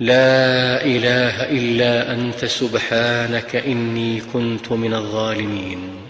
لا إله إلا أنت سبحانك إني كنت من الظالمين.